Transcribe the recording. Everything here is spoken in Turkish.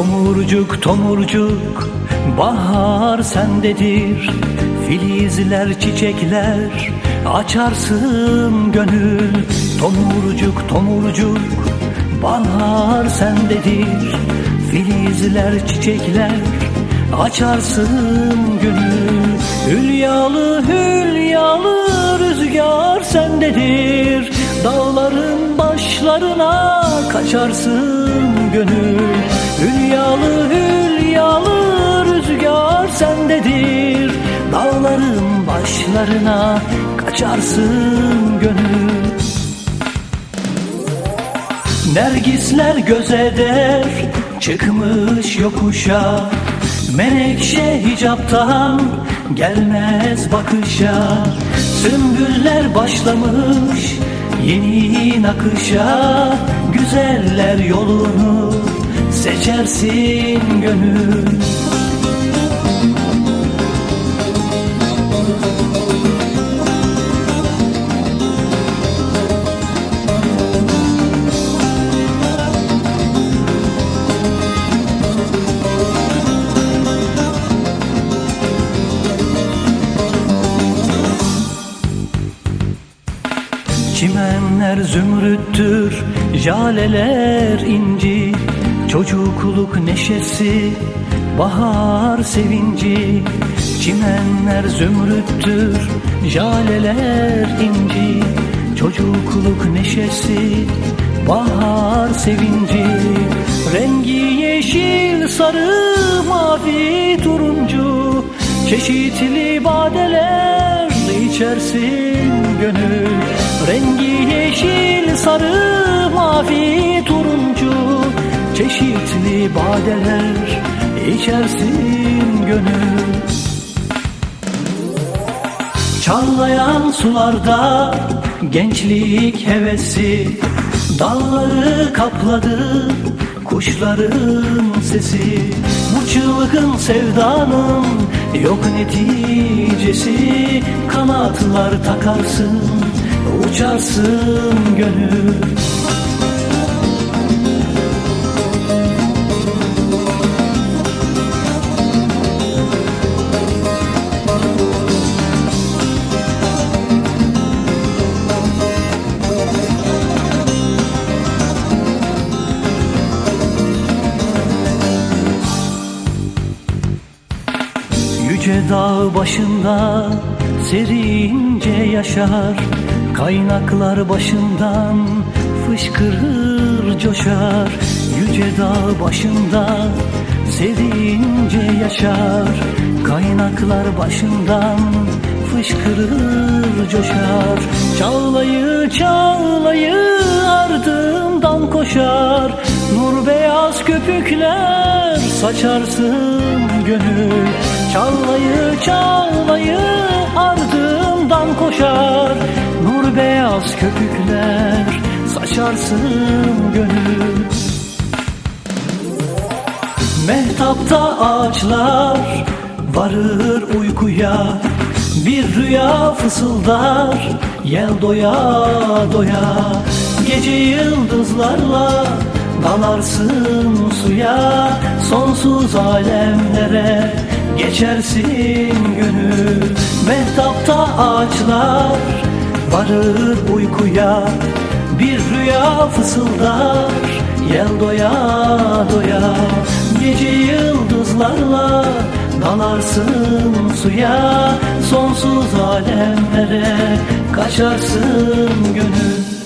Tomurcuk tomurcuk bahar sendedir. Filizler çiçekler açarsın gönül. Tomurcuk tomurcuk bahar sendedir. Filizler çiçekler açarsın gönül. Hülyalı hülyalı rüzgar sendedir. Dağların başlarına kaçarsın gönül Hülyalı hülyalı rüzgar sendedir. Dağların başlarına kaçarsın gönül. Nergisler göz eder çıkmış yokuşa. Menekşe hicaptan gelmez bakışa. Sümbüller başlamış yeni nakışa. Güzeller yolunu seçersin gönül. Çimenler zümrüttür, jaleler inci Çocukluk neşesi, bahar sevinci Çimenler zümrüttür, jaleler inci. Çocukluk neşesi, bahar sevinci Rengi yeşil, sarı, mavi, turuncu. Çeşitli badeler içersin gönül. Rengi yeşil, sarı, mavi, turuncu Çeşitli badeler içersin gönül. Çağlayan sularda gençlik hevesi Dalları kapladı kuşların sesi. Bu çılgın sevdanın yok neticesi Kanatlar takarsın uçarsın gönül Yüce dağ başında serince yaşar. Kaynaklar başından fışkırır coşar. Yüce dağ başında serince yaşar. Kaynaklar başından fışkırır coşar. Çağlayı çağlayı ardından koşar. Nur beyaz köpükler saçarsın gönül Çağlayı çağlayı ardından koşar. Nur beyaz köpükler saçarsın gönül. Mehtapta ağaçlar varır uykuya. Bir rüya fısıldar yel doya doya. Gece yıldızlarla dalarsın suya. Sonsuz alemlere geçersin gönül. Mehtapta ağaçlar varır uykuya. Bir rüya fısıldar yel doya doya. Gece yıldızlarla dalarsın suya. Sonsuz alemlere kaçarsın gönül